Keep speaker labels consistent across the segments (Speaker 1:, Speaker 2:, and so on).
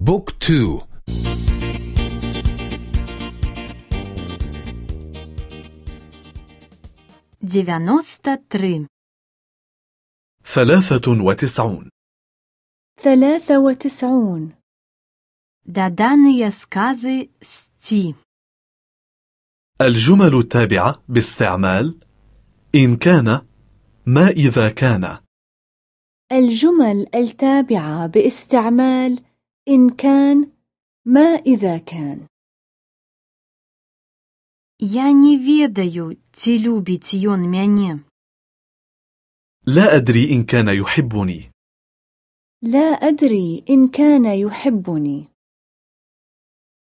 Speaker 1: Book two.
Speaker 2: дзевяноста тры
Speaker 3: ثلاثة وتسعون.
Speaker 4: ثلاثة وتسعون.
Speaker 2: даданыя сказы з ці
Speaker 3: الجمل التابعة باستعمال إن كان ما إذا كان.
Speaker 4: الجمل التابعة باستعمال إن كان ما إذا كان إن كان ما إذا كان
Speaker 2: Я не ведаю, ці любіць ён мяне.
Speaker 3: لا أدري إن كان يحبني
Speaker 4: لا أدري إن كان يحبني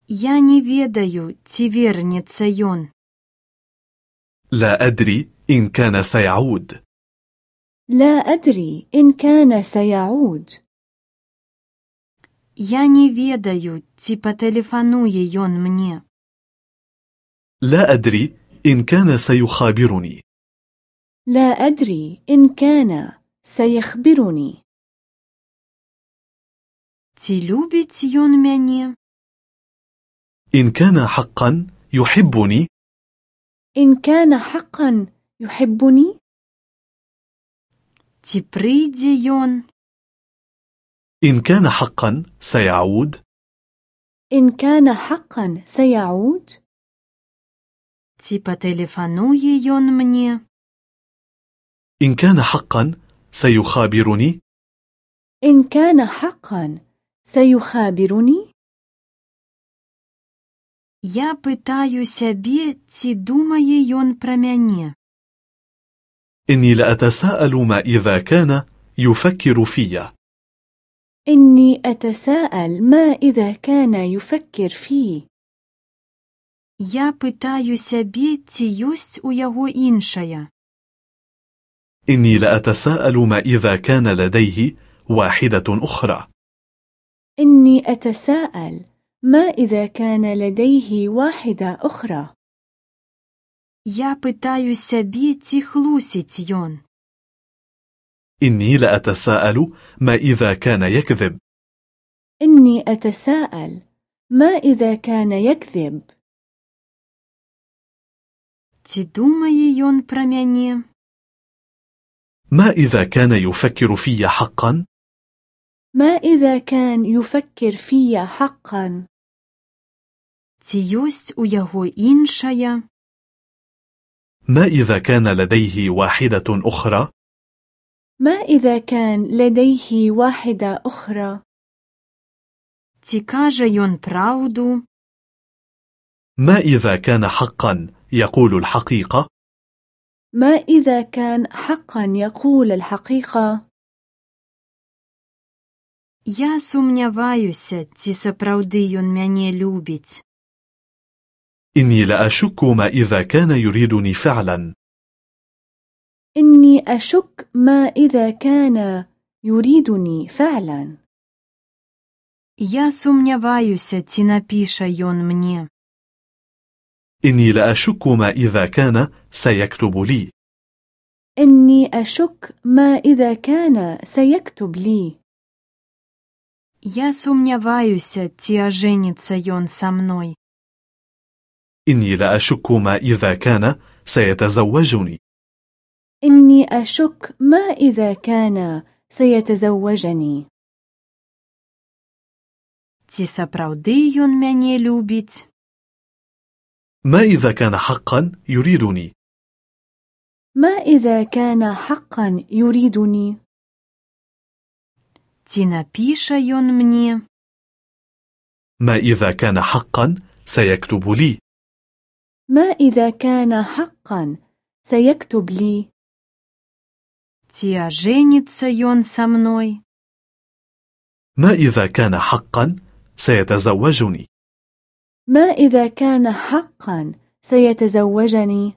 Speaker 2: Я не ведаю, ці вернецца ён.
Speaker 3: لا أدري إن كان سيعود
Speaker 4: لا أدري إن كان سيعود
Speaker 2: Я не ведаю, ці патэлефануе ён мне.
Speaker 3: لا أدري إن كان سيخابرني
Speaker 4: لا أدري إن كان سيخبرني
Speaker 2: Ці любіць ён мяне?
Speaker 3: إن كان حقا يحبني
Speaker 4: إن كان حقا يحبني
Speaker 2: Ці прыйдзе ён?
Speaker 3: إن كان حقا سيعود
Speaker 4: إن كان حقا سيعود
Speaker 2: Ці патэлефануе ён мне?
Speaker 3: إن كان حقا سيخابرني
Speaker 4: إن كان حقا سيخابرني
Speaker 2: Я пытаю сябе, ці думае ён пра мяне.
Speaker 3: إني لأتساءل ما إذا كان يفكر في
Speaker 4: إني أتساءل ما إذا كان يفكر فيه
Speaker 2: Я пытаю сябе, ці ёсць у яго іншая.
Speaker 3: إني لأتساءل ما إذا كان لديه واحدة أخرى
Speaker 4: إني أتساءل ما إذا كان لديه واحدة أخرى
Speaker 2: Я пытаю сябе, ці хлусіць ён.
Speaker 3: إني لأتساءل ما إذا كان يكذب
Speaker 4: إني أتساءل ما إذا كان يكذب
Speaker 2: Ці думае ён пра мяне?
Speaker 3: ما إذا كان يفكر في حقا
Speaker 4: ما إذا كان يفكر في حقا
Speaker 2: Ці ёсць у яго іншая?
Speaker 3: ما إذا كان لديه واحدة أخرى
Speaker 4: ما إذا كان لديه واحدة أخرى
Speaker 2: Ці кажа ён праўду?
Speaker 3: ما إذا كان حقا يقول الحقيقة
Speaker 4: ما إذا كان حقا يقول الحقيقة
Speaker 2: Я сумняваюся, ці сапраўды ён мяне любіць.
Speaker 3: إني لأشك ما إذا كان يريدني فعلا
Speaker 4: إني أشك ما إذا كان يريدني فعلا
Speaker 2: Я сумняваюся, ці напіша ён мне.
Speaker 3: إني لأشك ما إذا كان سيكتب لي
Speaker 4: إني أشك ما إذا كان سيكتب لي
Speaker 2: Я сумняваюся, ці ажэніцца ён са мной.
Speaker 3: إني لأشك ما إذا كان سيتزوجني
Speaker 4: إني أشك ما إذا كان سيتزوجني
Speaker 2: Ці сапраўды ён мяне любіць?
Speaker 3: ما إذا كان حقا يريدني
Speaker 4: ما إذا كان حقا يريدني
Speaker 2: Ці напіша ён мне?
Speaker 3: ما إذا كان حقا سيكتب لي
Speaker 4: ما إذا كان حقا سيكتب لي
Speaker 2: Ці ажэніцца ён са мной?
Speaker 3: ما إذا كان حقا سيتزوجني
Speaker 4: ما إذا كان حقا سيتزوجني